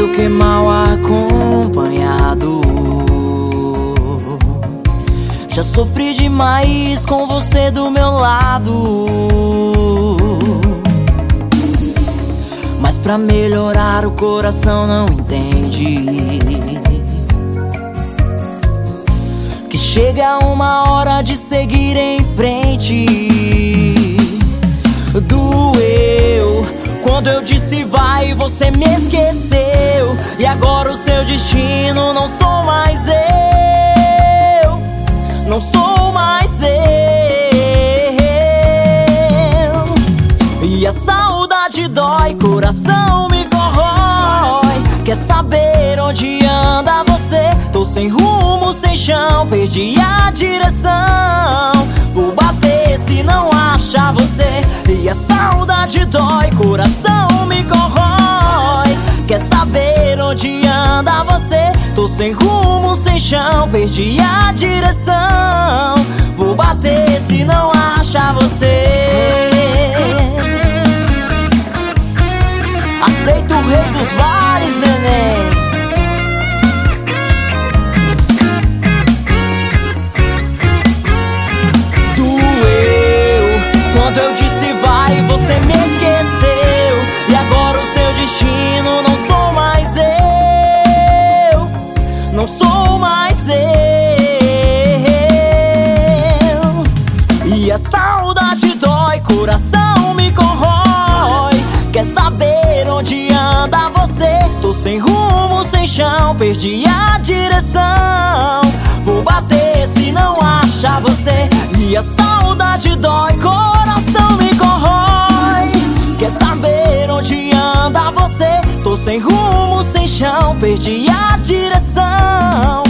do que mal acompanhado. Já sofri demais com você do meu lado. Mas pra melhorar o coração não entende. Que chega uma hora de seguir em frente. Doeu quando eu disse vai, você me esqueceu. E agora o seu destino não sou mais eu. Não sou mais eu. E a saudade dói, coração me corrói. Quer saber onde anda você? Tô sem rumo, sem chão, perdi a direção. Vou bater se não achar você. E a saudade dói, coração Tô sem rumo, sem chão, perdi a direção. Vou bater se não achar você. Aceita o rei dos bares, neném. Doeu quando eu disse vai, você me saudade dói, coração me corrói. Quer saber onde anda você? Tô sem rumo, sem chão, perdi a direção. Vou bater se não achar você. E a saudade dói, coração me corrói. Quer saber onde anda você? Tô sem rumo, sem chão, perdi a direção.